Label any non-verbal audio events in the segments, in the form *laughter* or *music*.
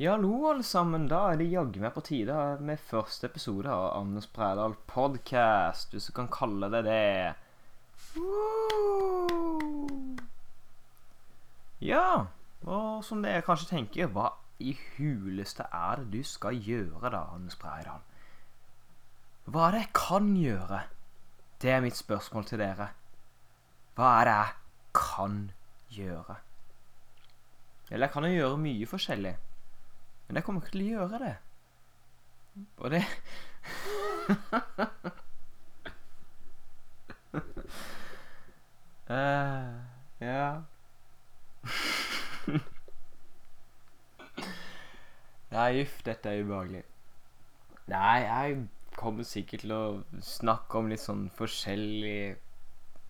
Ja, hallo, alle sammen. Da er det jaggu meg på tide med første episode av Agnes Brædal podcast, hvis du kan kalle det det. Ja, og som dere kanskje tenker, hva i huleste er det du skal gjøre da, Agnes Brædal? Hva er det jeg kan gjøre? Det er mitt spørsmål til dere. Hva er det jeg kan gjøre? Eller jeg kan jo gjøre mye forskjellig. Men jeg kommer ikke til å gjøre det. Og det uh, Ja Nei, uff, dette er ubehagelig. Nei, jeg kommer sikkert til å snakke om litt sånn forskjellig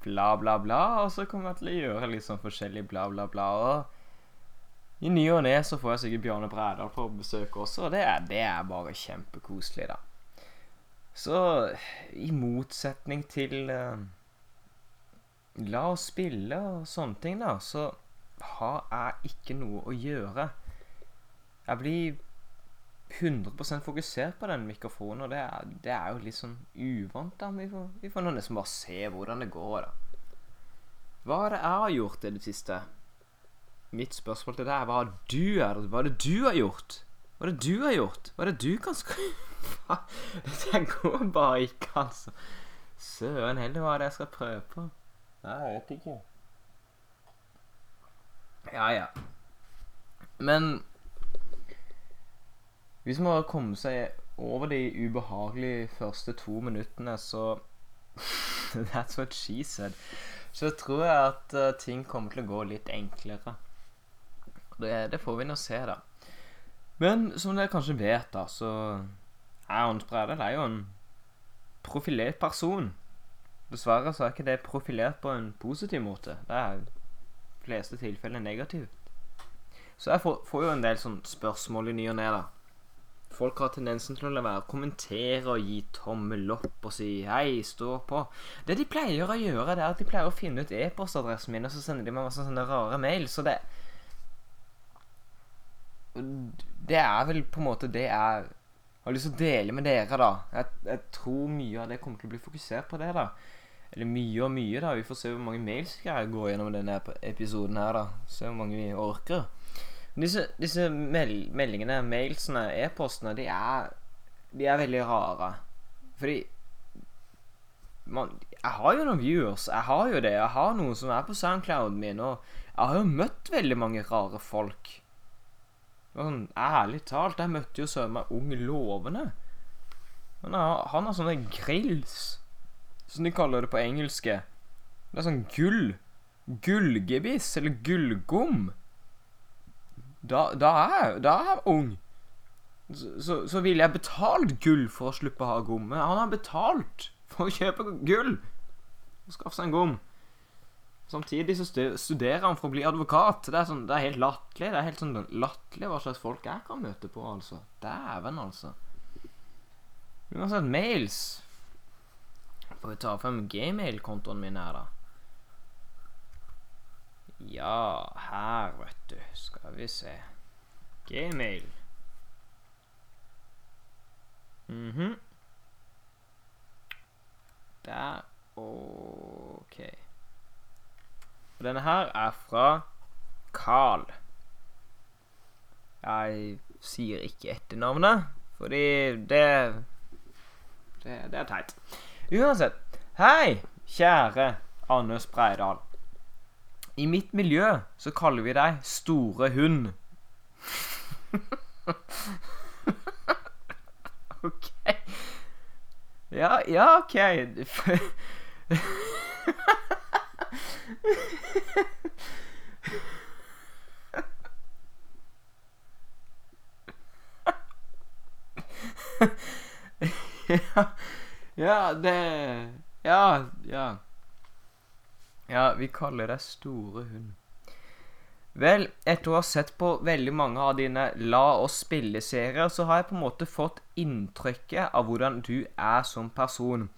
bla, bla, bla, og så kommer jeg til å gjøre litt sånn forskjellig bla, bla, bla. Og i ny og ne så får jeg sikkert Bjarne Brædal på besøk også, og det er, det er bare kjempekoselig, da. Så i motsetning til uh, La oss spille og sånne ting, da, så har jeg ikke noe å gjøre. Jeg blir 100% fokusert på den mikrofonen, og det er, det er, jo litt sånn uvant. da Vi får, vi får nesten bare se hvordan det går, da. Hva er det jeg har gjort i det siste? Mitt spørsmål til deg er hva du er Hva er det du har gjort? Hva er det du har gjort? Hva er det du kan skrive? *laughs* Dette går bare ikke, altså. Søren heller hva er det jeg skal prøve på. Nei, Jeg vet ikke. Ja, ja. Men hvis man kommer seg over de ubehagelige første to minuttene, så *laughs* That's what she said. Så tror jeg at uh, ting kommer til å gå litt enklere. Det, det får vi nå se, da. Men som dere kanskje vet, da, så er Hans Bredal er jo en profilert person. Dessverre så er ikke det profilert på en positiv måte. Det er i fleste tilfeller negativt. Så jeg får, får jo en del sånn spørsmål i ny og ne, da. Folk har tendensen til å la være å kommentere og gi tommel opp og si 'hei, stå på'. Det de pleier å gjøre, det er at de pleier å finne ut e-postadressen min, og så sender de meg masse sånne rare mail. Så det, det er vel på en måte det jeg har lyst til å dele med dere, da. Jeg, jeg, tror mye av det kommer til å bli fokusert på det, da. Eller mye og mye, da. Vi får se hvor mange mails skal gå gjennom denne episoden her, da. Se hvor mange vi orker. Disse, disse mel meldingene, mailsene, e-postene, de er De er veldig rare. Fordi man, Jeg har jo noen viewers. Jeg har jo det. Jeg har noen som er på Soundclouden min, og jeg har jo møtt veldig mange rare folk. Sånn, ærlig talt, jeg møtte jo søren meg ung lovende. Han har, han har sånne grills, som de kaller det på engelske. Det er sånn gull. Gullgebiss, eller gullgom. Da, da, er, da er jeg ung. Så, så, så ville jeg betalt gull for å slippe å ha gomme. Han har betalt for å kjøpe gull og skaffe seg en gom. Samtidig så studerer han for å bli advokat. Det er, sånn, det er helt latterlig. Det er helt sånn latterlig hva slags folk jeg kan møte på, altså. Dæven, altså. Uansett, mails Får vi ta frem gmail-kontoen min her, da. Ja, her, vet du. Skal vi se. Gmail. Mhm. Mm Der. OK. Og denne her er fra Carl. Jeg sier ikke etternavnet, fordi det Det, det er teit. Uansett. Hei, kjære Anders Breidal. I mitt miljø så kaller vi deg Store hund. *laughs* OK. Ja, ja, OK. *laughs* ja, ja, det Ja, ja. Ja, vi kaller deg Store hund. Vel, etter å ha sett på veldig mange av dine La oss spille-serier, så har jeg på en måte fått inntrykket av hvordan du er som person.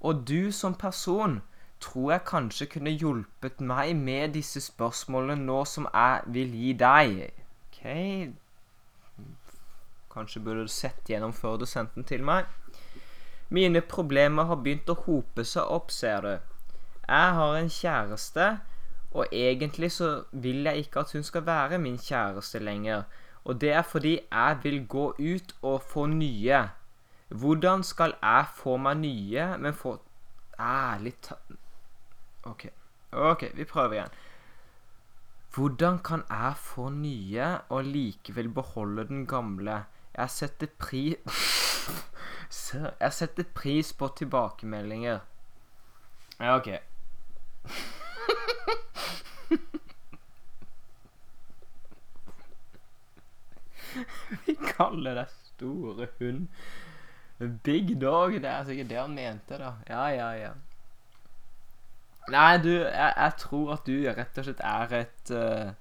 Og du som person tror jeg kanskje kunne hjulpet meg med disse spørsmålene nå som jeg vil gi deg. OK Kanskje burde du sett gjennom før du sendte den til meg. Mine problemer har begynt å hope seg opp, ser du. Jeg har en kjæreste, og egentlig så vil jeg ikke at hun skal være min kjæreste lenger. Og det er fordi jeg vil gå ut og få nye. Hvordan skal jeg få meg nye, men få Ærlig ta... OK. OK, vi prøver igjen. Hvordan kan jeg få nye og likevel beholde den gamle? Jeg setter pri... *laughs* Jeg setter pris på tilbakemeldinger. Ja, OK. *laughs* Vi kaller deg store hund. Big dog. Det er sikkert det han mente, da. Ja, ja, ja. Nei, du, jeg, jeg tror at du rett og slett er et uh,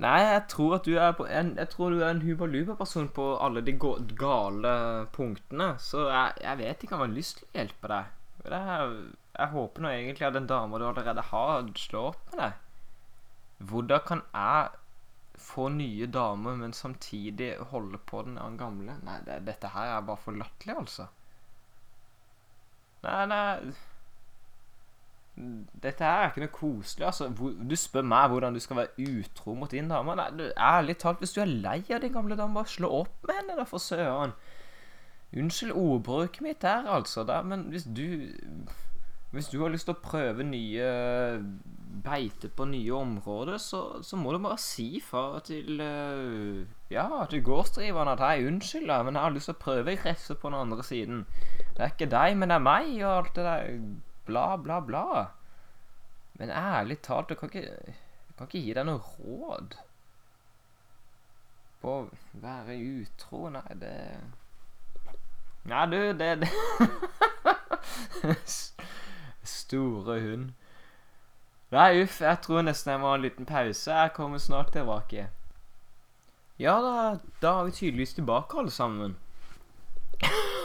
Nei, jeg tror at du er en, Jeg tror du er en hubaluba-person på alle de gale punktene. Så jeg, jeg, vet ikke om jeg har lyst til å hjelpe deg. Er, jeg håper nå egentlig at den dama du allerede har, slår opp med deg. Hvordan kan jeg få nye damer, men samtidig holde på den gamle. Nei, det, dette her er bare for latterlig, altså. Nei, nei Dette her er ikke noe koselig, altså. Du spør meg hvordan du skal være utro mot din dame. Nei, du, ærlig talt, hvis du er lei av din gamle dame, bare slå opp med henne, da, for søren. Unnskyld ordbruket mitt der, altså. Da, men hvis du Hvis du har lyst til å prøve nye beite på nye områder, så, så må du bare si fra til uh, Ja, til gårdsdriveren at hei, unnskyld, da, men jeg har lyst til å prøve krefter på den andre siden. Det er ikke deg, men det er meg, og alt det der bla, bla, bla. Men ærlig talt, jeg kan ikke, jeg kan ikke gi deg noe råd på å være utro. Nei, det Nei, du, det, det. *laughs* Store hund. Nei, uff, jeg tror nesten jeg må ha en liten pause. Jeg kommer snart tilbake. Ja da, da er vi tydeligvis tilbake, alle sammen. *laughs*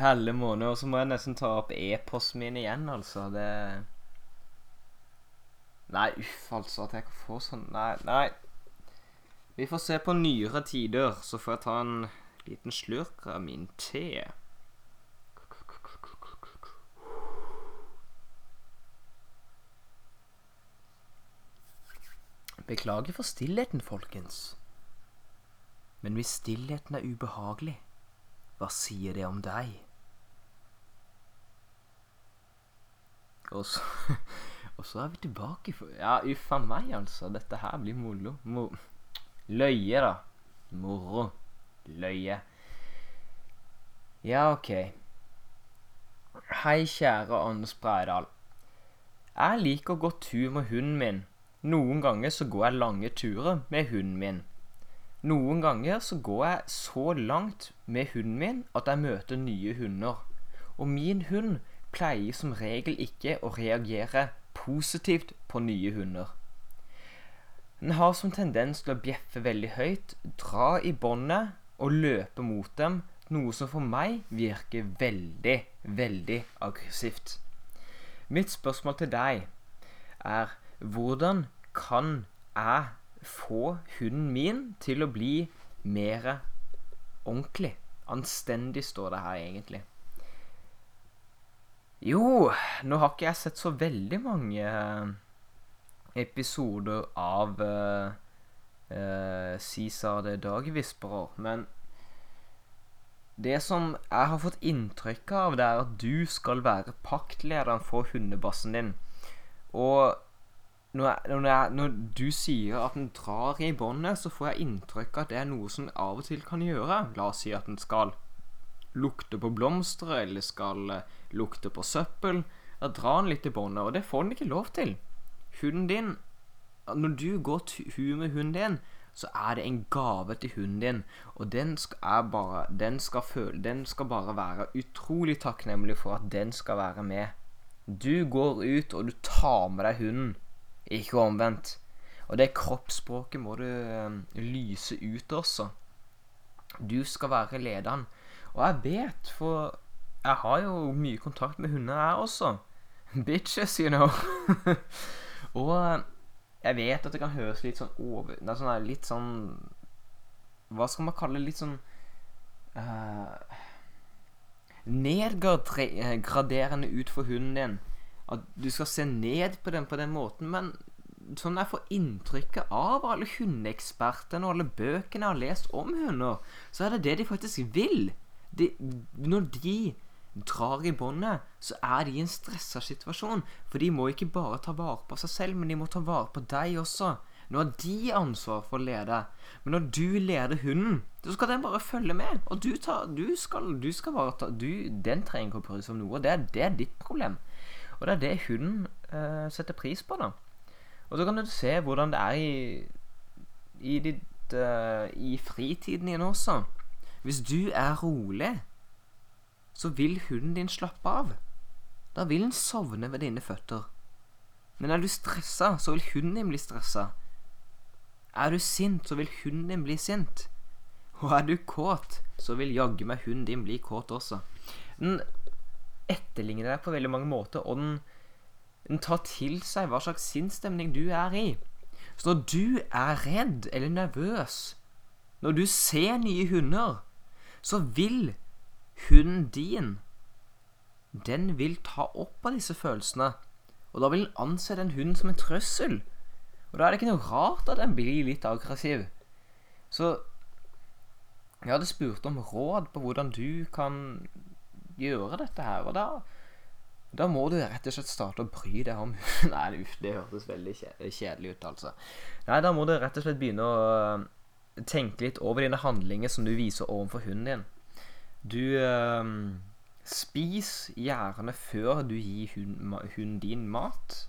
Helle måned. Og så må jeg nesten ta opp e-posten min igjen, altså. Det Nei, uff, altså. At jeg kan få sånn Nei, nei. Vi får se på nyere tider, så får jeg ta en liten slurk av min te. Beklager for stillheten, folkens. Men hvis stillheten er ubehagelig, hva sier det om deg? Og så, *laughs* og så er vi tilbake for Ja, uffa meg, altså. Dette her blir moro. Mo løye, da. Moro. Løye. Ja, OK. Hei, kjære Anders Breidal. Jeg liker å gå tur med hunden min noen ganger så går jeg lange turer med hunden min. Noen ganger så går jeg så langt med hunden min at jeg møter nye hunder. Og min hund pleier som regel ikke å reagere positivt på nye hunder. Den har som tendens til å bjeffe veldig høyt, dra i båndet og løpe mot dem, noe som for meg virker veldig, veldig aggressivt. Mitt spørsmål til deg er hvordan kan jeg få hunden min til å bli mer ordentlig? Anstendig, står det her egentlig. Jo, nå har ikke jeg sett så veldig mange eh, episoder av uh, uh, Cæsar the dagvisperer, men det som jeg har fått inntrykk av, det er at du skal være paktlederen for hundebassen din. Og når, jeg, når, jeg, når, du sier at den drar i båndet, så får jeg inntrykk av at det er noe som av og til kan gjøre. La oss si at den skal lukte på blomster, eller skal uh, lukte på søppel. Da drar han litt i båndet, og det får han ikke lov til. Hunden din Når du går tur med hunden din, så er det en gave til hunden din. Og den skal, bare, den skal, føle, den skal bare være utrolig takknemlig for at den skal være med. Du går ut, og du tar med deg hunden ikke omvendt. Og det kroppsspråket må du øh, lyse ut også. Du skal være lederen. Og jeg vet, for jeg har jo mye kontakt med hunder, jeg også. Bitches, you know. *laughs* og jeg vet at det kan høres litt sånn over Sånn litt sånn Hva skal man kalle det? Litt sånn uh, Nedgraderende ut for hunden din. At du skal se ned på den på den måten. Men sånn jeg får inntrykket av alle hundeekspertene og alle bøkene jeg har lest om hunder, så er det det de faktisk vil. De, når de drar i båndet, så er de i en stressa situasjon. For de må ikke bare ta vare på seg selv, men de må ta vare på deg også. Nå har de ansvar for å lede. Men når du leder hunden, så skal den bare følge med. Og du, tar, du, skal, du skal, bare ta du, Den trenger ikke å bry seg om noe. Det er, det er, ditt problem. Og det er det hunden eh, setter pris på, da. Og så kan du se hvordan det er i, i, ditt, uh, i fritiden din også. Hvis du er rolig, så vil hunden din slappe av. Da vil den sovne ved dine føtter. Men er du stressa, så vil hunden din bli stressa. Er du sint, så vil hunden din bli sint. Og er du kåt, så vil jaggu meg hunden din bli kåt også. Den etterligner deg på veldig mange måter, og den den tar til seg hva slags sinnsstemning du er i. Så når du er redd eller nervøs, når du ser nye hunder, så vil hunden din Den vil ta opp av disse følelsene. Og da vil den anse den hunden som en trøssel. Og da er det ikke noe rart at den blir litt aggressiv. Så jeg hadde spurt om råd på hvordan du kan gjøre dette her. Og da da må du rett og slett starte å bry deg om *laughs* Nei, det hørtes veldig kjedelig ut, altså. Nei, da må du rett og slett begynne å tenke litt over dine handlinger som du viser overfor hunden din. Du eh, Spis gjerne før du gir hunden din mat.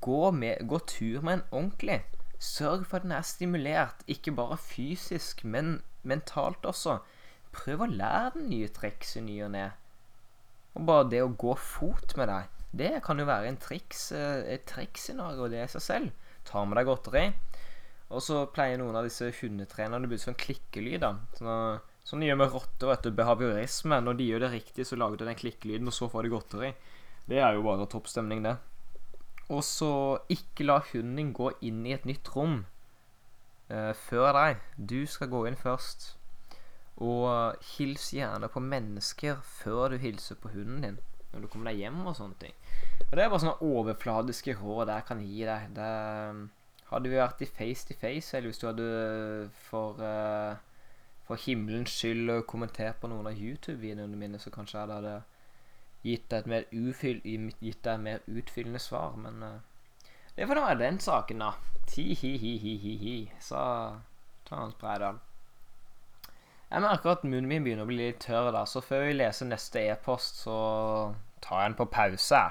Gå, med, gå tur med en ordentlig. Sørg for at den er stimulert, ikke bare fysisk, men mentalt også. Prøv å lære den nye triks i ny og ne. Og bare det å gå fot med deg, det kan jo være en triks, eh, et triksscenario, det i seg selv. Ta med deg godteri. Og så pleier noen av disse hundetrenerne å bruke sånn klikkelyd. da. Sånn, sånn de gjør med rotter, du. Behaviorisme. Når de gjør det riktig, så lager de den klikkelyden, og så får de godteri. Det er jo bare toppstemning, det. Og så ikke la hunden din gå inn i et nytt rom uh, før deg. Du skal gå inn først. Og hils gjerne på mennesker før du hilser på hunden din når du kommer deg hjem og sånne ting. Og Det er bare sånne overfladiske råd jeg kan gi deg. Det, um, hadde vi vært i face to face, eller hvis du hadde for, uh, for himmelens skyld kommentert på noen av YouTube-videoene mine, så kanskje jeg hadde gitt deg et mer, ufyll, gitt deg mer utfyllende svar. Men uh, det får være den saken, da. Ti-hi-hi-hi-hi, sa Hans Breidal. Jeg merker at munnen min begynner å bli litt tørr, da, så før vi leser neste e-post, så tar jeg den på pause.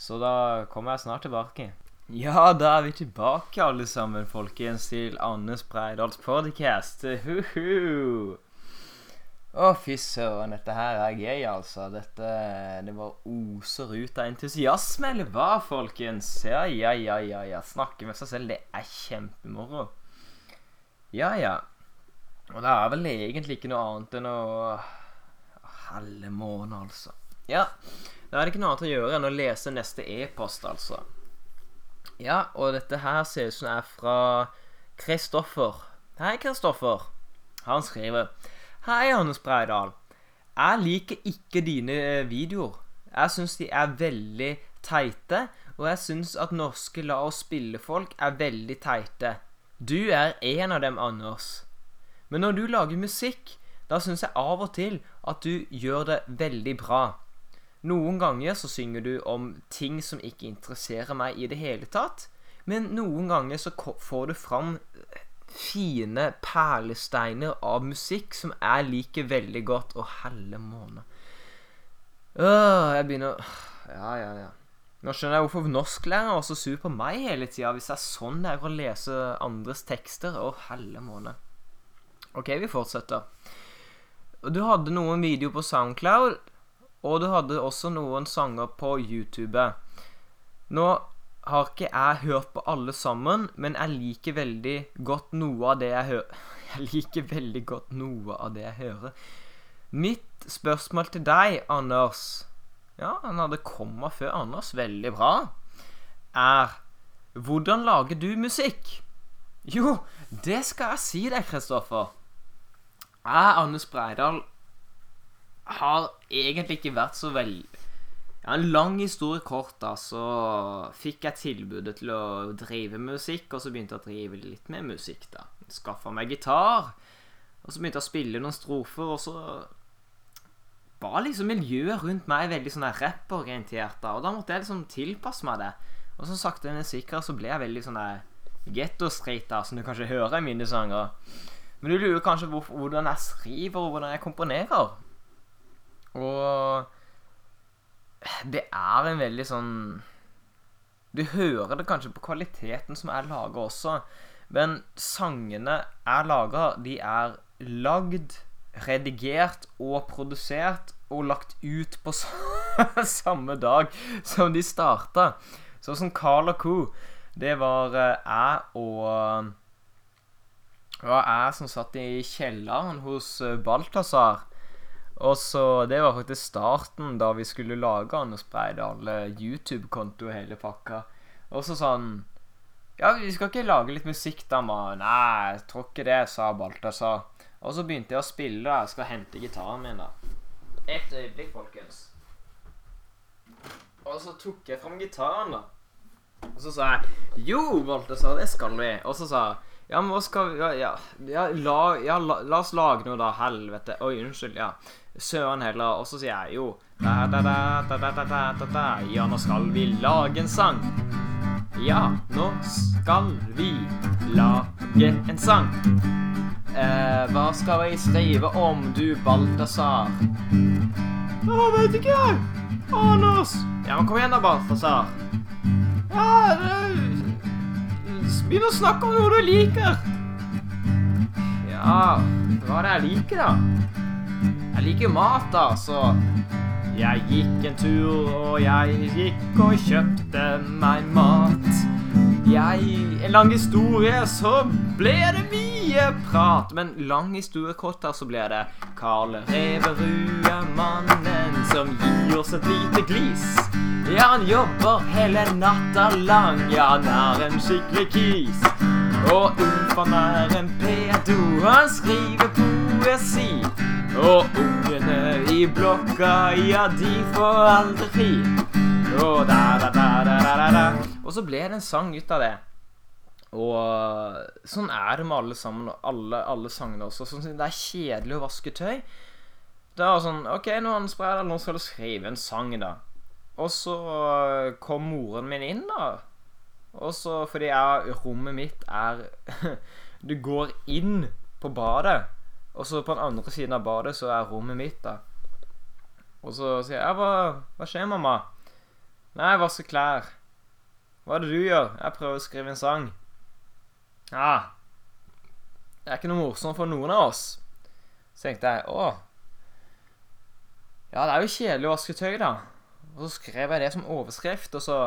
Så da kommer jeg snart tilbake. Ja, da er vi tilbake, alle sammen, folkens, til Anne Spreidals podcast. Huhu! Å, fy søren, dette her er gøy, altså. Dette Det bare oser ut av entusiasme, eller hva, folkens? Ja, ja, ja, ja. ja. Snakke med seg selv, det er kjempemoro. Ja, ja. Og det er vel egentlig ikke noe annet enn å Helle måned, altså. Ja, da er det ikke noe annet å gjøre enn å lese neste e-post, altså. Ja, og dette her ser ut som det er fra Kristoffer. Hei, Kristoffer. Han skriver Hei, Hannes Breidal. Jeg liker ikke dine videoer. Jeg syns de er veldig teite, og jeg syns at norske la oss spille-folk er veldig teite. Du er en av dem, Anders. Men når du lager musikk, da syns jeg av og til at du gjør det veldig bra. Noen ganger så synger du om ting som ikke interesserer meg i det hele tatt. Men noen ganger så får du fram fine perlesteiner av musikk som jeg liker veldig godt. Å, helle måne. Jeg begynner Ja, ja, ja. Nå skjønner jeg hvorfor norsklæreren var så sur på meg hele tida, hvis det er sånn det er å lese andres tekster. Å, helle måne. Ok, vi fortsetter. Du hadde noen videoer på Soundcloud, og du hadde også noen sanger på YouTube. Nå har ikke jeg hørt på alle sammen, men jeg liker veldig godt noe av det jeg hører. *laughs* Jeg liker veldig godt noe av det jeg hører. Mitt spørsmål til deg, Anders Ja, han hadde komma før Anders. Veldig bra. Er Hvordan lager du musikk? Jo, det skal jeg si deg, Kristoffer. Jeg, Anders Breidal, har egentlig ikke vært så vel Ja, en lang historie kort, da, så fikk jeg tilbudet til å drive musikk, og så begynte jeg å drive litt med musikk, da. Skaffa meg gitar, og så begynte jeg å spille noen strofer, og så var liksom miljøet rundt meg veldig sånn rapporientert, da, og da måtte jeg liksom tilpasse meg det. Og så sakte, men sikkert så ble jeg veldig sånn der getto-street, da, som du kanskje hører i mine sanger. Men du lurer kanskje hvordan jeg skriver, og hvordan jeg komponerer. Og det er en veldig sånn Du hører det kanskje på kvaliteten som er laga også, men sangene er laga, de er lagd, redigert og produsert og lagt ut på *laughs* samme dag som de starta. Sånn som Carl og Co. Det var eh, jeg og Det var jeg som satt i kjelleren hos eh, Balthazar. Og så Det var faktisk starten da vi skulle lage han og spreide alle YouTube-konto hele pakka. Og så sånn Ja, vi skal ikke lage litt musikk, da, mann? Nei, jeg tror ikke det, sa Balthazar. Og så begynte jeg å spille. Jeg skal hente gitaren min, da. Et øyeblikk, folkens. Og så tok jeg fram gitaren, da. Og så sa jeg Jo, Balthazar, det skal vi. Og så sa jeg ja, men hva skal vi Ja, ja, ja, la, ja la, la, oss lage noe, da. Helvete. Oi, unnskyld. Ja. Søren heller. Og så sier jeg jo da, da, da, da, da, Ja, nå skal vi lage en sang. Ja, nå skal vi lage en sang. Eh, hva skal vi skrive om, du Balthazar? Jeg vet ikke jeg. Anders. Ja, men kom igjen da, Balthazar. Ja, Begynn å snakke om noe du liker. Ja, hva er det jeg liker, da? Jeg liker mat, da, så Jeg gikk en tur, og jeg gikk og kjøpte meg mat. Jeg En lang historie, så ble det mye prat. Men lang historie kort her, så ble det Karl Reverud er mannen som gir oss et lite glis. Ja, han jobber hele natta lang, ja, han er en skikkelig kis. Og Ulf, han er en pedo, han skriver poesi. Og ungene i blokka, ja, de får aldri fri. Og, da, da, da, da, da, og så ble det en sang ut av det. Og sånn er det med alle sammen, alle, alle sangene også. Sånn, det er kjedelig å vaske tøy. Det er sånn OK, nå, Anspreid, nå skal du skrive en sang, da. Og så kom moren min inn, da. Og så fordi jeg, rommet mitt er *laughs* Du går inn på badet. Og så på den andre siden av badet så er rommet mitt, da. Og så sier jeg hva, hva skjer, mamma? Nei, jeg vasker klær. Hva er det du gjør? Jeg prøver å skrive en sang. Ja. Det er ikke noe morsomt for noen av oss. Så tenkte jeg å. Ja, det er jo kjedelig å vaske tøy, da. Og så skrev jeg det som overskrift, og så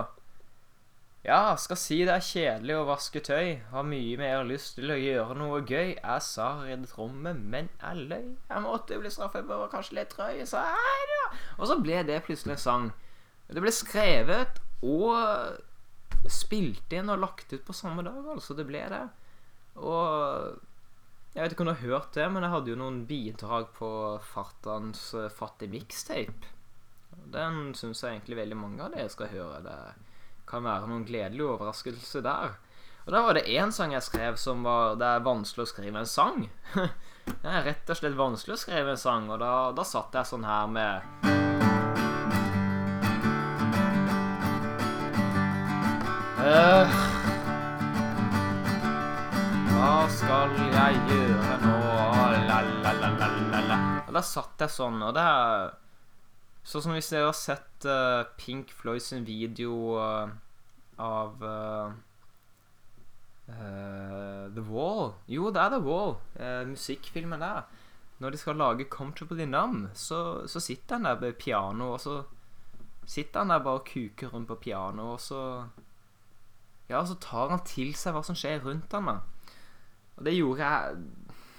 ja, skal si det er kjedelig å vaske tøy. Har mye mer lyst til å gjøre noe gøy. Jeg sa reddet rommet, men jeg løy. Jeg måtte bli straffet for kanskje litt drøy. Så hei da. Og så ble det plutselig en sang. Det ble skrevet og spilt inn og lagt ut på samme dag, altså. Det ble det. Og jeg vet ikke om du har hørt det, men jeg hadde jo noen bidrag på Fartans fattig mixtape. Den syns jeg egentlig veldig mange av dere skal høre. det kan være noen gledelig overraskelse der. Og da var det én sang jeg skrev som var Det er vanskelig å skrive en sang. *laughs* det er rett og slett vanskelig å skrive en sang, og da, da satt jeg sånn her med uh, Hva skal jeg gjøre nå? La, la, la, la, la. Og da satt jeg sånn, og det er Sånn som hvis dere har sett uh, Pink Floyd sin video uh, av uh, The Wall Jo, det er The Wall. musikkfilmen der. Når de skal lage 'Comfortably Numb', så, så sitter han der ved piano, og så sitter han der bare og kuker rundt på piano, og så Ja, så tar han til seg hva som skjer rundt han da. Og det gjorde jeg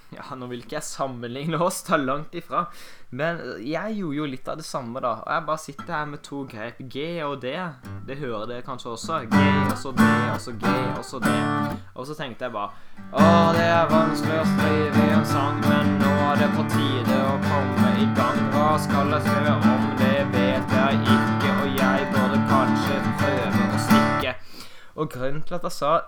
Ja, nå vil ikke jeg sammenligne oss, da, langt ifra. Men jeg gjorde jo litt av det samme, da. Og jeg bare sitter her med to grep. G og D. Det hører dere kanskje også. G, og så D, og så G, og så D. Og så tenkte jeg bare Å, det er vanskelig å skrive en sang, men nå er det på tide å komme i gang. Hva skal jeg skrive om? Det vet jeg ikke, og jeg burde kanskje prøve å stikke. Og grunnen til at jeg sa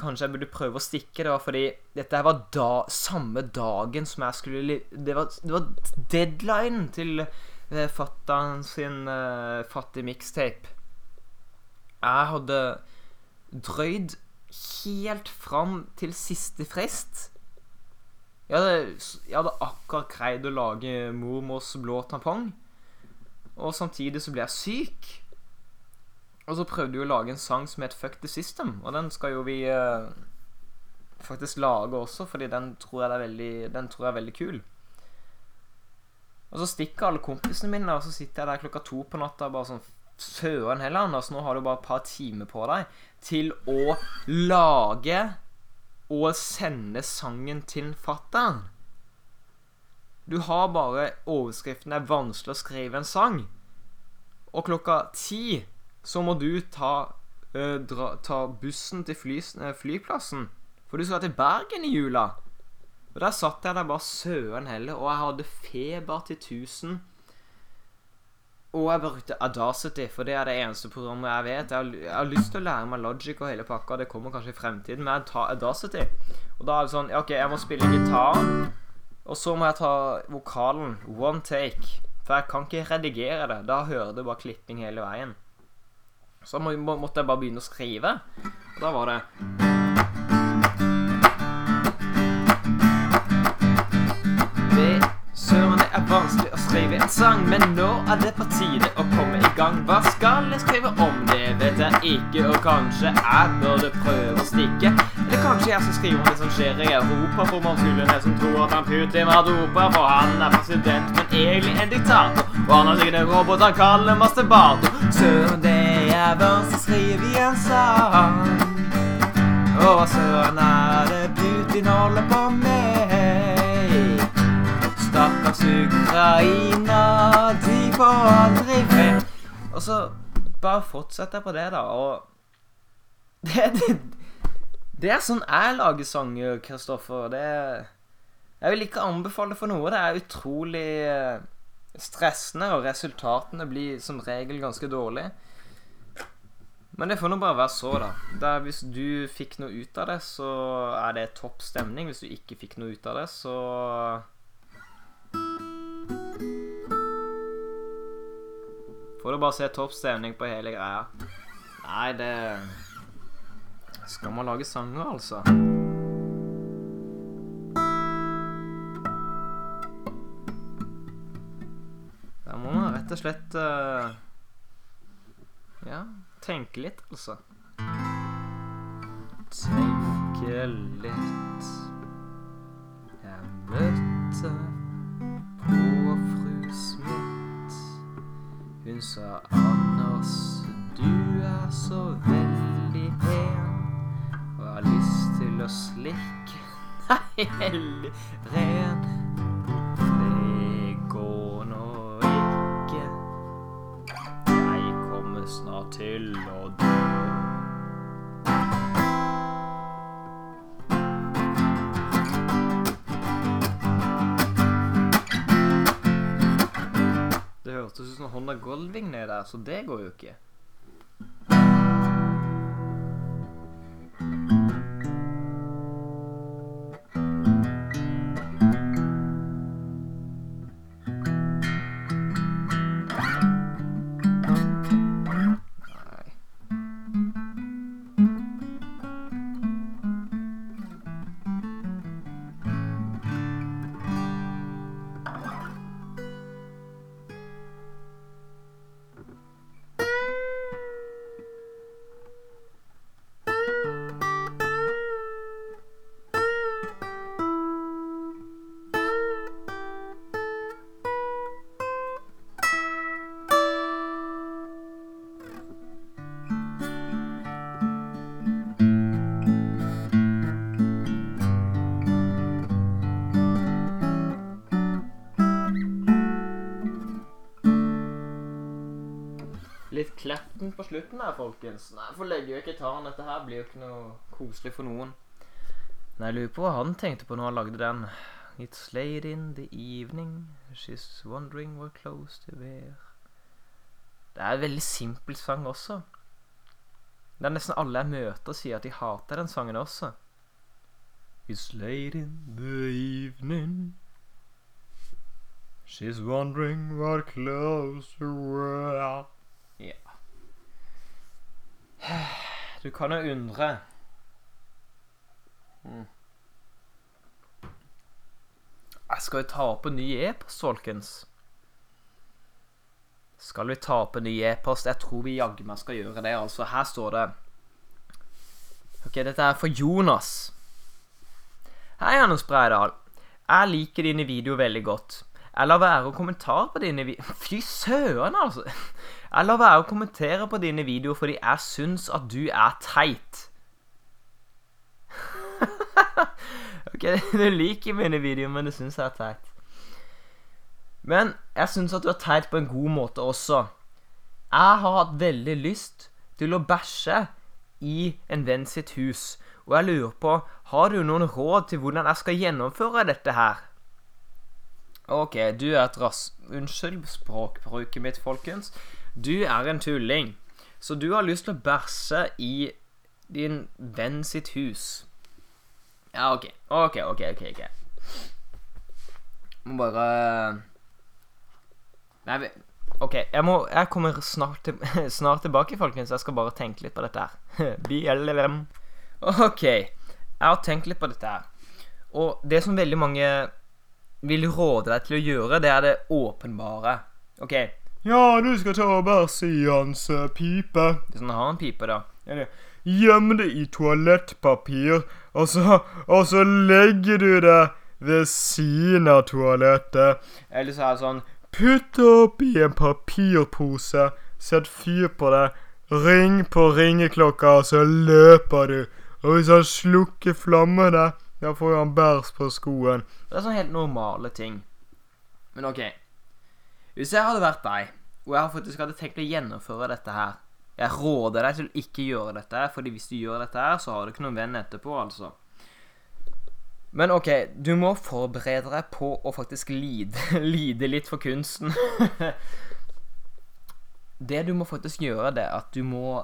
kanskje jeg burde prøve å stikke, det var fordi dette var da, samme dagen som jeg skulle Det var, det var deadline til eh, fatter'n sin eh, fattig mixtape. Jeg hadde drøyd helt fram til siste frist. Jeg hadde, jeg hadde akkurat greid å lage mormors blå tampong. Og samtidig så ble jeg syk. Og så prøvde vi å lage en sang som het Fuck the System, og den skal jo vi eh, faktisk lage også, fordi den tror jeg er veldig, den tror jeg er veldig kul. Og så stikker alle kompisene mine, og så sitter jeg der klokka to på natta bare sånn Søren heller, altså nå har du bare et par timer på deg til å lage og sende sangen til fatter'n. Du har bare overskriften 'Det er vanskelig å skrive en sang', og klokka ti så må du ta, eh, dra, ta bussen til fly, eh, flyplassen. For du skal til Bergen i jula. Og der satt jeg der bare søren heller, og jeg hadde feber til 1000. Og jeg brukte Adacity, for det er det eneste programmet jeg vet. Jeg har, jeg har lyst til å lære meg Logic og hele pakka, det kommer kanskje i fremtiden, men jeg tar Adacity. Og da er det sånn OK, jeg må spille gitar, og så må jeg ta vokalen. One take. For jeg kan ikke redigere det. Da hører du bare klipping hele veien. Så må, må, måtte jeg bare begynne å skrive. Og da var det Det Søren, det er vanskelig å skrive en sang, men nå er det på tide å komme i gang. Hva skal jeg skrive om? Det vet jeg ikke, og kanskje jeg burde prøve å stikke. Eller kanskje jeg skal skrive om det som skjer i Europa, for man skulle nesten tro at han Putin var dopa, for han er president, men egentlig en diktator. Og han har sikkert en robot han kaller masturbator. Søren, det er vanskelig skriver skrive i en sang. Hva søren er det Putin holder på med? Stakkars Ukraina, de får aldri fred. Og så bare fortsetter jeg på det, da, og det, det, det er sånn jeg lager sanger, Kristoffer. Det Jeg vil ikke anbefale for noe. Det er utrolig eh, stressende, og resultatene blir som regel ganske dårlige. Men det får nå bare være så, da. Det er, hvis du fikk noe ut av det, så er det topp stemning. Hvis du ikke fikk noe ut av det, så Får du bare se topp stemning på hele greia. Nei, det Skal man lage sanger, altså? Da må man rett og slett uh... Ja, tenke litt, altså. Tenke litt Jeg møtte på fru Smith. Hun sa Anders, du er så veldig pen. Og har lyst til å slikke *laughs* deg hellig. Så det går jo ikke. Slutten her, folkens. Nei, for legger jo ikke gitaren. Dette her blir jo ikke noe koselig for noen. Nei, jeg lurer på hva han tenkte på når han lagde den. It's late in the evening, she's wondering what close to wear. Det er en veldig simpel sang også. Det er nesten alle jeg møter, sier at de hater den sangen også. It's late in the evening. She's wondering what clothes to wear. Du kan jo undre mm. Jeg skal jo ta opp en ny e-post, folkens. Skal vi ta opp en ny e-post? Jeg tror vi jaggu meg skal gjøre det. Altså, her står det Ok, dette er for Jonas. Hei, Anders Breidal. Jeg liker dine videoer veldig godt. Jeg lar være å kommentere på dine videoer *laughs* Fy søren, altså! Jeg lar være å kommentere på dine videoer fordi jeg syns at du er teit. *laughs* ok, du liker mine videoer, men du syns jeg er teit. Men jeg syns at du er teit på en god måte også. Jeg har hatt veldig lyst til å bæsje i en venn sitt hus, og jeg lurer på Har du noen råd til hvordan jeg skal gjennomføre dette her? Ok, du er et rass... Unnskyld språkbruket mitt, folkens. Du er en tulling. Så du har lyst til å bæsje i din venn sitt hus. Ja, OK. OK, OK, OK. ok Må bare Nei, vi OK. Jeg, må, jeg kommer snart, til, *laughs* snart, tilbake, folkens. Jeg skal bare tenke litt på dette her. *laughs* BLM. OK. Jeg har tenkt litt på dette her. Og det som veldig mange vil råde deg til å gjøre, det er det åpenbare. OK. Ja, du skal ta og bæsje i hans uh, pipe. Hvis han har en pipe, da. Gjem det i toalettpapir, og så, og så legger du det ved siden av toalettet. Eller så er det sånn Putt det oppi en papirpose, sett fyr på det, ring på ringeklokka, og så løper du. Og hvis han slukker flammene, da får jo han bæsj på skoen. Det er sånne helt normale ting. Men OK. Hvis jeg hadde vært deg, og jeg faktisk hadde tenkt å gjennomføre dette her Jeg råder deg til å ikke gjøre dette, Fordi hvis du gjør dette her, så har du ikke noen venn etterpå, altså. Men OK, du må forberede deg på å faktisk lide, *laughs* lide litt for kunsten. *laughs* det du må faktisk gjøre, det er at du må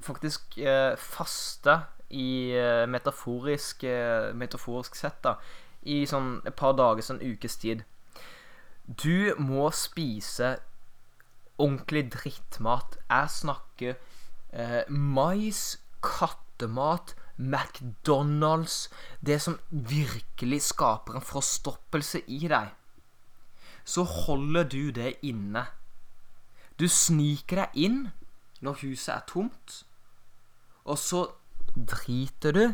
faktisk eh, faste i eh, metaforisk, eh, metaforisk sett, da, i sånn et par dager, sånn ukes tid. Du må spise ordentlig drittmat. Jeg snakker eh, mais, kattemat, McDonald's Det som virkelig skaper en forstoppelse i deg. Så holder du det inne. Du sniker deg inn når huset er tomt, og så driter du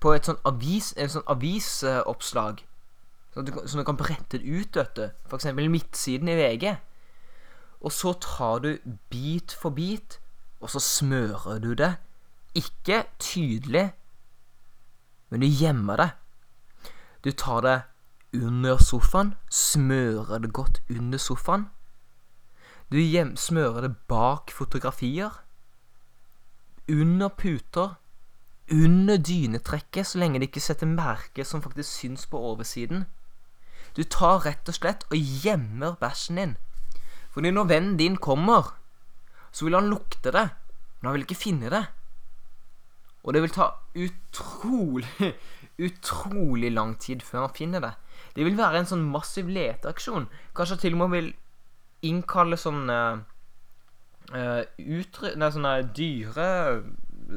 på et sånn avis, en sånn avisoppslag. Sånn at du, så du kan brette det ut, vet du. Eksempel midtsiden i VG. Og så tar du bit for bit, og så smører du det ikke tydelig, men du gjemmer det. Du tar det under sofaen, smører det godt under sofaen. Du smører det bak fotografier. Under puter. Under dynetrekket, så lenge det ikke setter merke som faktisk syns på oversiden. Du tar rett og slett og gjemmer bæsjen din. Fordi når vennen din kommer, så vil han lukte det, men han vil ikke finne det. Og det vil ta utrolig, *laughs* utrolig lang tid før han finner det. Det vil være en sånn massiv leteaksjon. Kanskje til og med vil innkalle sånne uh, utre... Nei, sånne dyre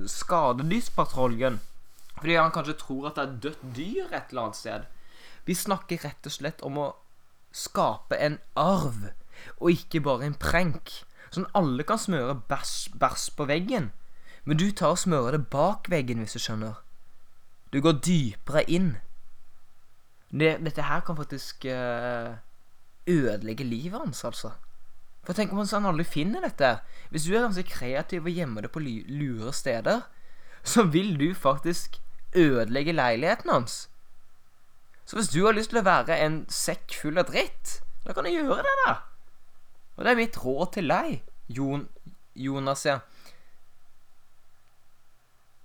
Skadedyrspatruljen. Fordi han kanskje tror at det er dødt dyr et eller annet sted. Vi snakker rett og slett om å skape en arv, og ikke bare en prenk. Sånn alle kan smøre bæsj på veggen. Men du tar og smører det bak veggen, hvis du skjønner. Du går dypere inn. Det, dette her kan faktisk uh, ødelegge livet hans, altså. For tenk om han aldri finner dette. Hvis du er ganske kreativ og gjemmer det på lure steder, så vil du faktisk ødelegge leiligheten hans. Så hvis du har lyst til å være en sekk full av dritt, da kan du gjøre det, da. Og det er mitt råd til deg, Jon Jonas, ja.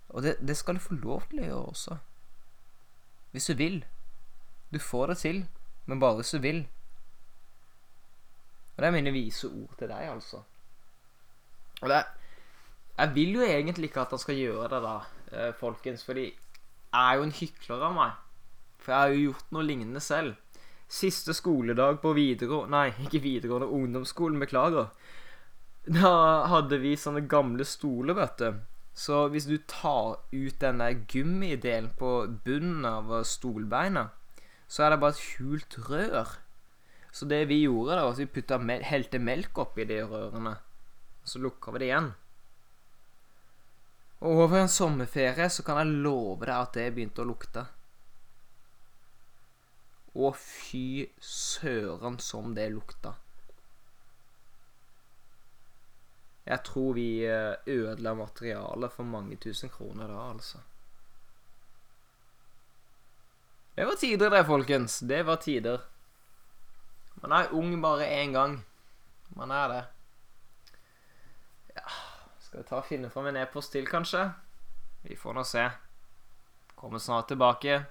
Og det, det skal du få lov til å gjøre også. Hvis du vil. Du får det til, men bare hvis du vil. Og det er mine vise ord til deg, altså. Og det Jeg vil jo egentlig ikke at han skal gjøre det, da, eh, folkens, fordi jeg er jo en hykler av meg. For jeg har jo gjort noe lignende selv. Siste skoledag på videregående Nei, ikke videregående, ungdomsskolen, beklager. Da hadde vi sånne gamle stoler, vet du. Så hvis du tar ut denne gummidelen på bunnen av stolbeina, så er det bare et hult rør. Så det vi gjorde, da, var at vi putta mel helte melk oppi de rørene. Og så lukka vi det igjen. Og over en sommerferie så kan jeg love deg at det begynte å lukte. Å, fy søren som det lukta. Jeg tror vi eh, ødela materialet for mange tusen kroner da, altså. Det var tider, det, folkens. Det var tider. Man er ung bare én gang. Man er det. Ja Skal vi ta og finne fram en e-post til, kanskje? Vi får nå se. Kommer snart tilbake.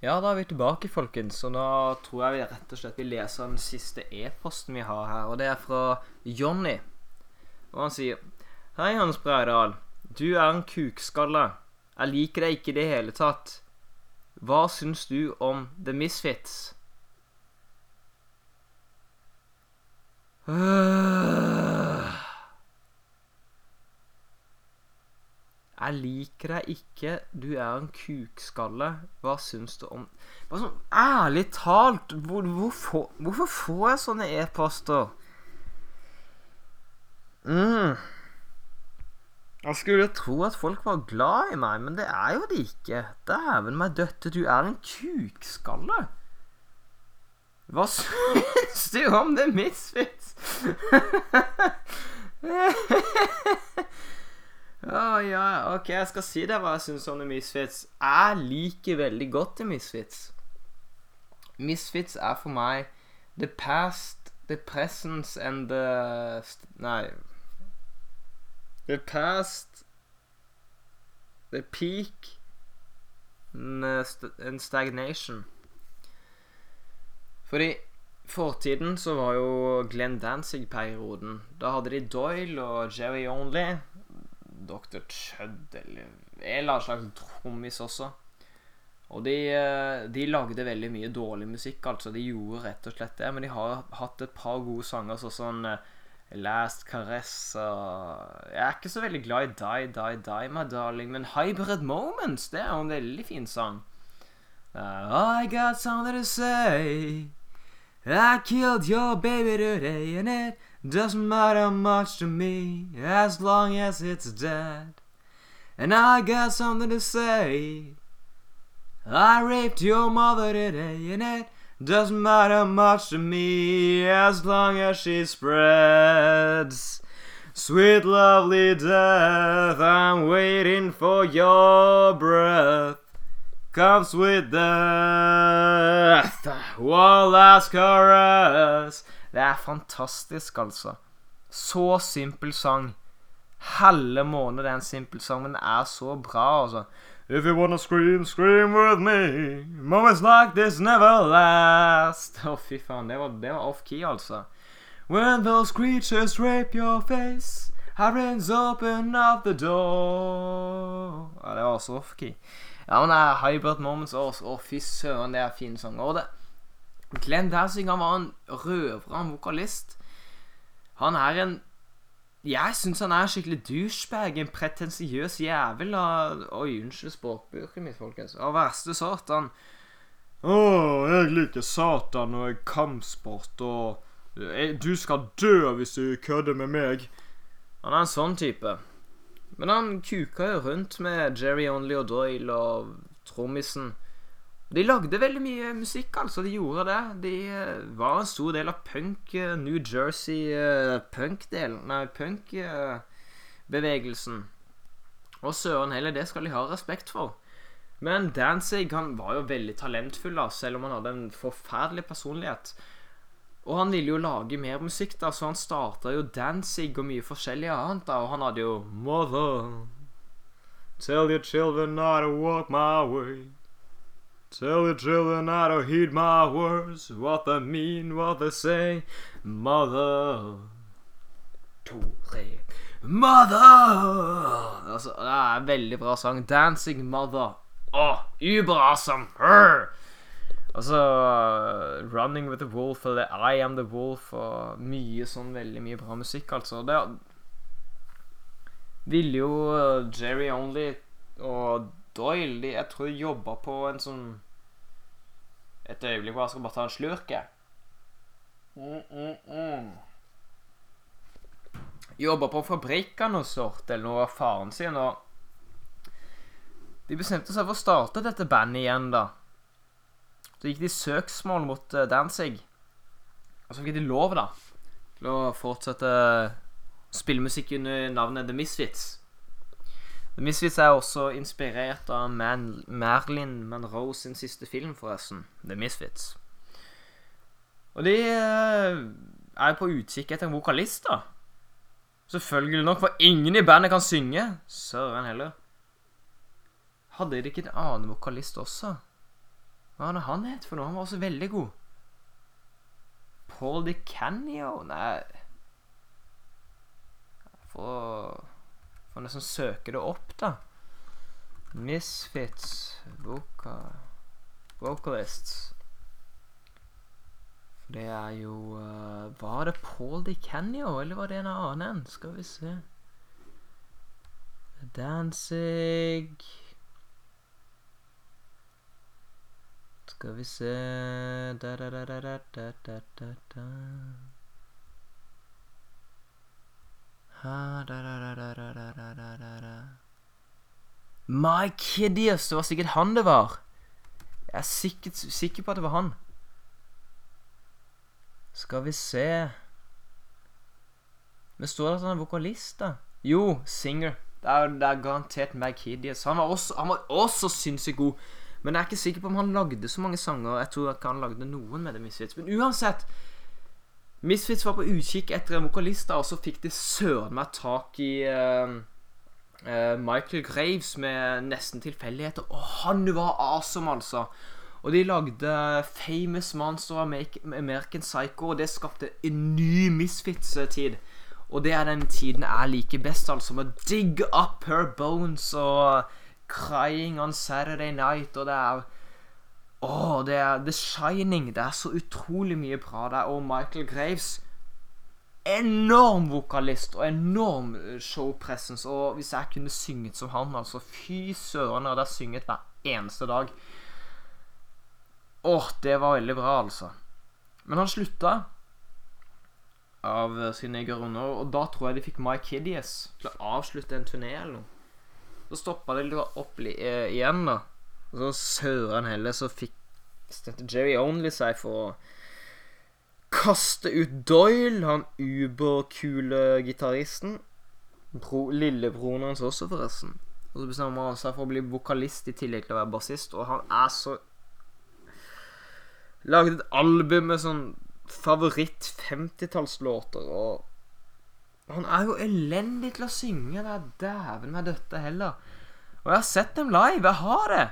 Ja, da er vi tilbake, folkens. Og da tror jeg vi rett og slett vil lese den siste e-posten vi har her. Og det er fra Jonny. Og han sier Hei, Hans Breidal. Du er en kukskalle. Jeg liker deg ikke i det hele tatt. Hva syns du om The Misfits? Jeg liker deg ikke, du er en kukskalle. Hva syns du om Bare sånn ærlig talt, hvor, hvorfor, hvorfor får jeg sånne e-poster? Mm. Jeg skulle tro at folk var glad i meg, men det er jo de ikke. Dæven meg døtte, du er en kukskalle. Hva syns du om The Misfits? Å ja, ok, jeg skal si deg hva jeg syns om The Misfits. Jeg liker veldig godt The Misfits. Misfits er for meg the past, the presence and the Nei. The past, the peak and stagnation. Fordi fortiden så var jo Glenn Danzig-perioden. Da hadde de Doyle og Jerry Only. Dr. Chud eller en eller annen slags trommis også. Og de, eh, de, lagde veldig mye dårlig musikk, altså. De gjorde rett og slett det. Men de har hatt et par gode sanger, sånn sånn Last Caress og Jeg er ikke så veldig glad i Die, Die, Die, My Darling, men Hybrid Moments, det er jo en veldig fin sang. Uh, I got something to say. I killed your baby today, and it doesn't matter much to me as long as it's dead. And I got something to say. I raped your mother today, and it doesn't matter much to me as long as she spreads. Sweet lovely death, I'm waiting for your breath. Comes with death, one last caress. Det er fantastisk, altså. Så simpel sang. Helle måned er en simpel sang, men den er så bra, altså. If you wanna scream, scream with me. Moments like this never last. Å, oh, fy faen. Det var, det var off-key, altså. When those creatures rape your face, Harrens open up the door. Ja, det var også off-key. Ja, men det er Hybrid Moments også. Å, fy søren, det er fine sanger. Og det Glenn Dassing, han var en røver, en vokalist. Han er en Jeg syns han er en skikkelig douchebag, en pretensiøs jævel av Oi, unnskyld språkbruken mitt, folkens. Av verste satan. Å, jeg liker Satan og kampsport og Du skal dø hvis du kødder med meg. Han er en sånn type. Men han kuka jo rundt med Jerry Only og Doyle og trommisen. De lagde veldig mye musikk, altså. De gjorde det. De uh, var en stor del av punk, uh, New Jersey-punk-delen uh, Nei, punk-bevegelsen. og søren heller, det skal de ha respekt for. Men Danzig han var jo veldig talentfull, da, selv om han hadde en forferdelig personlighet. Og han ville jo lage mer musikk, da, så han starta jo dancing og mye forskjellig annet. da, Og han hadde jo Mother, tell your children not to walk my way. Tell your children not to heed my words, what they mean, what they say. Mother To, tre Mother! Altså, det er en veldig bra sang. Dancing Mother. Åh, uber awesome! Brr. Altså Running with the Wolf eller I Am the Wolf og mye sånn veldig mye bra musikk, altså. Det ville jo uh, Jerry Only og Doyle de, Jeg tror jobba på en sånn Et øyeblikk hvor jeg skal bare ta en slurk, jeg. Mm, mm, mm. Jobba på fabrikk av noe sort, eller noe av faren sin, og De bestemte seg for å starte dette bandet igjen, da. Så gikk de søksmål mot uh, Danzig. Og så fikk de lov, da, til å fortsette spillemusikk under navnet The Misfits. The Misfits er også inspirert av Man Marilyn Monroe sin siste film, forresten. The Misfits. Og de uh, er på utkikk etter en vokalist, da. Selvfølgelig nok, for ingen i bandet kan synge. Søren heller. Hadde de ikke en annen vokalist også? Hva var han het for noe? Han var også veldig god. Paul DiCanio? Nei Får nesten søke det opp, da. Misfits voca, Vocalists. For det er jo uh, Var det Paul DiCanio, eller var det en annen? Skal vi se Danzig Skal vi se da, da, da, da, da, da, da, da. Ha, da, da, da, da, da, da, da, da, da, da. Mike Kiddies! det var sikkert han det var. Jeg er sikkert, sikker på at det var han. Skal vi se Men står det at han er vokalist, da? Jo, singer. Det er, det er garantert Mike Hideous. Han var også, han også sinnssykt god. Men jeg er ikke sikker på om han lagde så mange sanger. Jeg tror ikke han lagde noen med The Misfits. Men uansett Misfits var på utkikk etter en vokalist, da, og så fikk de søren meg tak i uh, uh, Michael Graves med nesten tilfeldigheter. Og han var awesome, altså. Og de lagde Famous Monster American Psycho, og det skapte en ny Misfits-tid. Og det er den tiden jeg liker best, altså. Med Dig Up Her Bones og Crying on Saturday Night, og det er Åh, det er The Shining. Det er så utrolig mye bra der. Og Michael Graves Enorm vokalist og enorm showpresence. Og hvis jeg kunne synget som han, altså Fy søren, jeg synget hver eneste dag. Åh, det var veldig bra, altså. Men han slutta av sine grunner, og da tror jeg de fikk My Kiddies til å avslutte en turné eller noe. Så stoppa det litt opp igjen, da. Og så søren heller så fikk støtte Jerry Only seg for å kaste ut Doyle, han uberkule gitaristen. Lillebroren hans også, forresten. Og så bestemmer han seg for å bli vokalist i tillegg til å være bassist, og han er så Laget et album med sånn favoritt 50-tallslåter, og han er jo elendig til å synge. Det er dæven meg døtte heller. Og jeg har sett dem live. Jeg har det.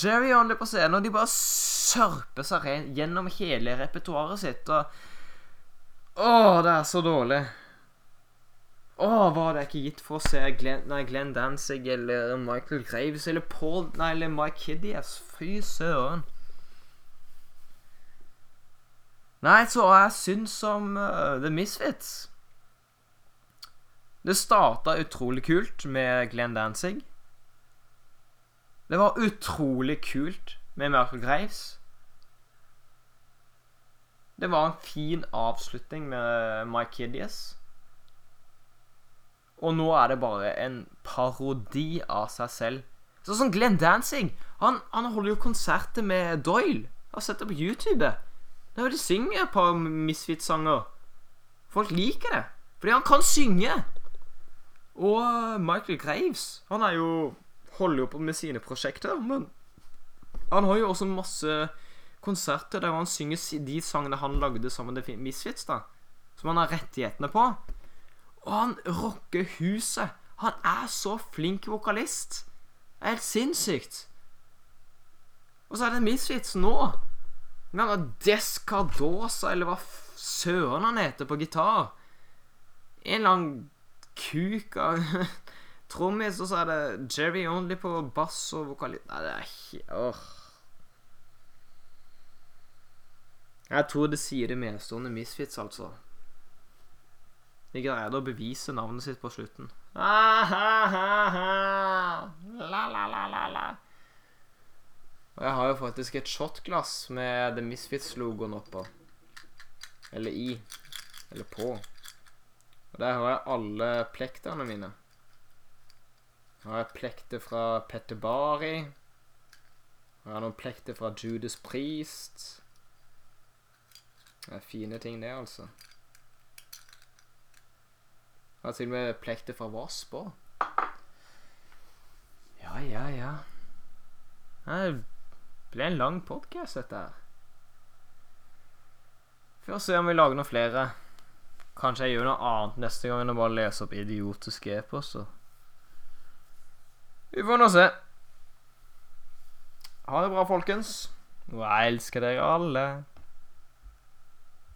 Jerry on det på scenen, og de bare sørper seg gjennom hele repertoaret sitt. Og Å, det er så dårlig. Å, hadde jeg ikke gitt for å se Glenn, nei, Glenn Danzig eller Michael Graves eller Paul Nei, eller Mike Hideous. Fy søren. Nei, så jeg syns om uh, The Misfits. Det starta utrolig kult med Glenn Danzig. Det var utrolig kult med Michael Graves. Det var en fin avslutning med Mike Hideous. Og nå er det bare en parodi av seg selv. Sånn som Glenn Dancing. Han, han holder jo konserter med Doyle. Jeg har sett det på YouTube. Der de synger et par Misfits-sanger. Folk liker det. Fordi han kan synge. Og Michael Graves, han er jo holder jo på med sine prosjekter, men han har jo også masse konserter der han synger de sangene han lagde sammen med Misfits, da. Som han har rettighetene på. Og han rocker huset. Han er så flink vokalist. Det er helt sinnssykt. Og så er det Misfits nå. Han har Descardosa, eller hva søren han heter, på gitar. En annen kuk av *laughs* trommis, og så er det Jerry Only på bass og vokalist Nei, det er ikke Åh. Jeg tror det sier det meste om The Misfits, altså. De greide å bevise navnet sitt på slutten. Ah, ah, ah, ah. La, la, la, la, la. Og jeg har jo faktisk et shotglass med The Misfits-logoen oppå. Eller i. Eller på. Og der har jeg alle plekterne mine. Her har jeg plekter fra Petter Bari. Her har jeg noen plekter fra Judas Priest. Det er fine ting, det, altså. Jeg har til og med plekter fra Vasp òg. Ja, ja, ja. Det ble en lang podkast, dette her. Får se om vi lager noen flere. Kanskje jeg gjør noe annet neste gang enn å bare lese opp idiotiske e-poster. Vi får nå se. Ha det bra, folkens. Og jeg elsker dere alle.